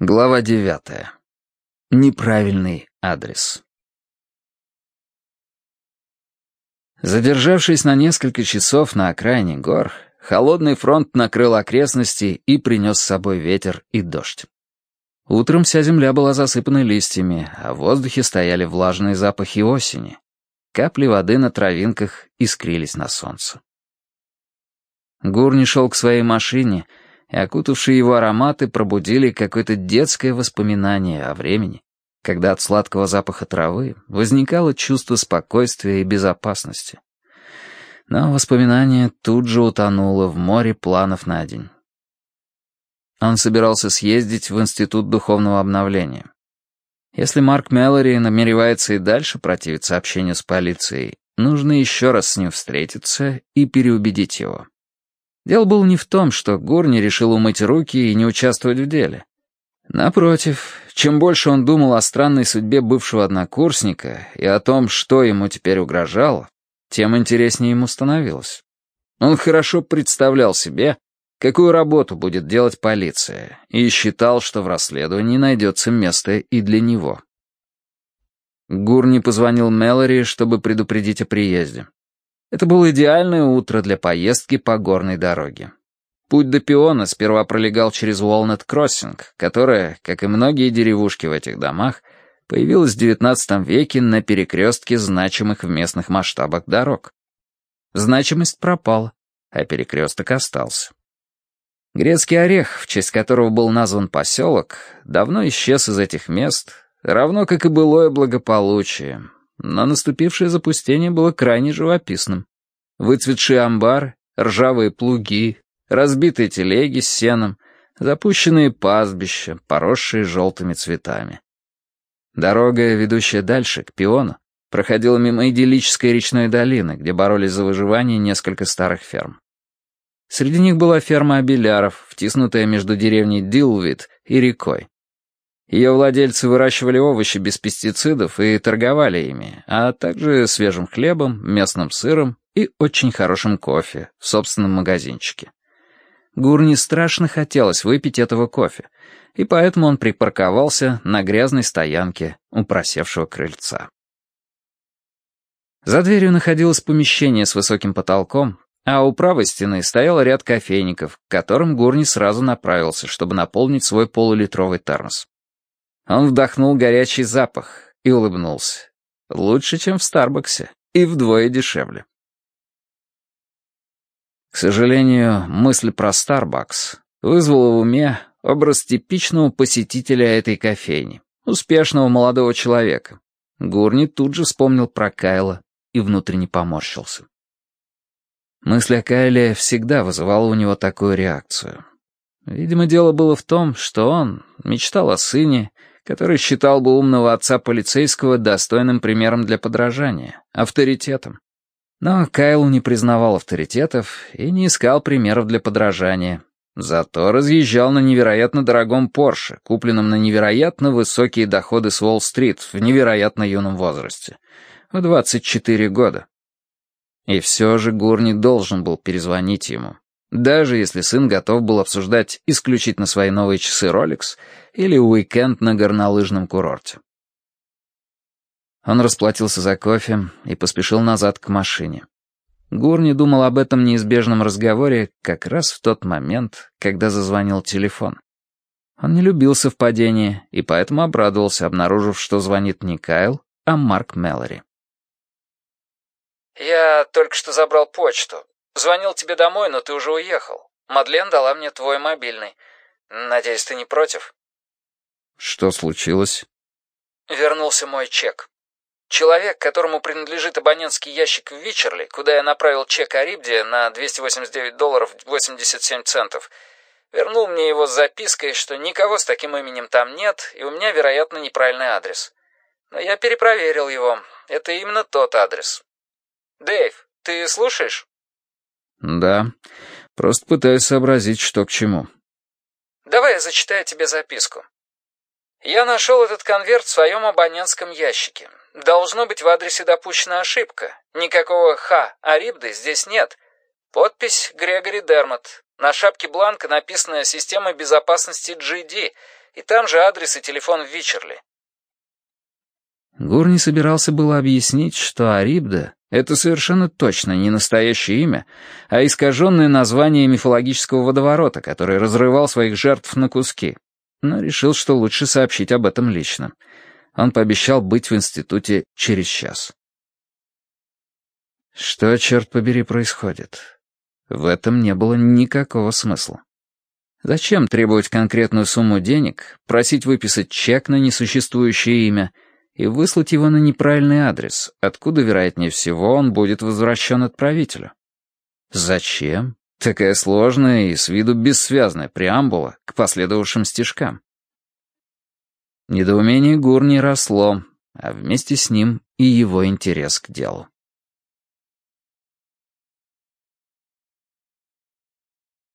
Глава девятая. Неправильный адрес. Задержавшись на несколько часов на окраине гор, холодный фронт накрыл окрестности и принес с собой ветер и дождь. Утром вся земля была засыпана листьями, а в воздухе стояли влажные запахи осени. Капли воды на травинках искрились на солнце. Гурни шел к своей машине — и окутавшие его ароматы пробудили какое-то детское воспоминание о времени, когда от сладкого запаха травы возникало чувство спокойствия и безопасности. Но воспоминание тут же утонуло в море планов на день. Он собирался съездить в Институт духовного обновления. Если Марк Меллори намеревается и дальше противиться общению с полицией, нужно еще раз с ним встретиться и переубедить его. Дело было не в том, что Горни решил умыть руки и не участвовать в деле. Напротив, чем больше он думал о странной судьбе бывшего однокурсника и о том, что ему теперь угрожало, тем интереснее ему становилось. Он хорошо представлял себе, какую работу будет делать полиция, и считал, что в расследовании найдется место и для него. Гурни позвонил Мэлори, чтобы предупредить о приезде. Это было идеальное утро для поездки по горной дороге. Путь до Пиона сперва пролегал через Уолнет-Кроссинг, которая, как и многие деревушки в этих домах, появилась в XIX веке на перекрестке значимых в местных масштабах дорог. Значимость пропала, а перекресток остался. Грецкий орех, в честь которого был назван поселок, давно исчез из этих мест, равно как и былое благополучие, но наступившее запустение было крайне живописным. Выцветшие амбары, ржавые плуги, разбитые телеги с сеном, запущенные пастбища, поросшие желтыми цветами. Дорога, ведущая дальше, к пиону, проходила мимо идиллической речной долины, где боролись за выживание несколько старых ферм. Среди них была ферма абеляров, втиснутая между деревней Дилвит и рекой. Ее владельцы выращивали овощи без пестицидов и торговали ими, а также свежим хлебом, местным сыром и очень хорошим кофе в собственном магазинчике. Гурни страшно хотелось выпить этого кофе, и поэтому он припарковался на грязной стоянке у просевшего крыльца. За дверью находилось помещение с высоким потолком, а у правой стены стоял ряд кофейников, к которым Гурни сразу направился, чтобы наполнить свой полулитровый термос. Он вдохнул горячий запах и улыбнулся. Лучше, чем в Старбаксе, и вдвое дешевле. К сожалению, мысль про Старбакс вызвала в уме образ типичного посетителя этой кофейни, успешного молодого человека. Гурни тут же вспомнил про Кайла и внутренне поморщился. Мысль о Кайле всегда вызывала у него такую реакцию. Видимо, дело было в том, что он мечтал о сыне который считал бы умного отца полицейского достойным примером для подражания, авторитетом. Но Кайл не признавал авторитетов и не искал примеров для подражания. Зато разъезжал на невероятно дорогом Порше, купленном на невероятно высокие доходы с Уолл-стрит в невероятно юном возрасте, в 24 года. И все же Гурни должен был перезвонить ему. Даже если сын готов был обсуждать исключительно свои новые часы Rolex или уикенд на горнолыжном курорте. Он расплатился за кофе и поспешил назад к машине. Гурни думал об этом неизбежном разговоре как раз в тот момент, когда зазвонил телефон. Он не любил совпадения и поэтому обрадовался, обнаружив, что звонит не Кайл, а Марк Меллори. «Я только что забрал почту. Звонил тебе домой, но ты уже уехал. Мадлен дала мне твой мобильный. Надеюсь, ты не против?» «Что случилось?» «Вернулся мой чек. Человек, которому принадлежит абонентский ящик в Вичерли, куда я направил чек Арибде на 289 долларов 87 центов, вернул мне его с запиской, что никого с таким именем там нет, и у меня, вероятно, неправильный адрес. Но я перепроверил его. Это именно тот адрес. Дэйв, ты слушаешь?» «Да, просто пытаюсь сообразить, что к чему». «Давай я зачитаю тебе записку. Я нашел этот конверт в своем абонентском ящике. Должно быть, в адресе допущена ошибка. Никакого «Х» Арибды здесь нет. Подпись Грегори Дермот. На шапке бланка написано «Система безопасности GD». И там же адрес и телефон Вичерли. Гурни собирался было объяснить, что Арибда — это совершенно точно не настоящее имя, а искаженное название мифологического водоворота, который разрывал своих жертв на куски, но решил, что лучше сообщить об этом лично. Он пообещал быть в институте через час. Что, черт побери, происходит? В этом не было никакого смысла. Зачем требовать конкретную сумму денег, просить выписать чек на несуществующее имя и выслать его на неправильный адрес, откуда, вероятнее всего, он будет возвращен отправителю? Зачем? Такая сложная и с виду бессвязная преамбула к последовавшим стишкам. Недоумение Гурни росло, а вместе с ним и его интерес к делу.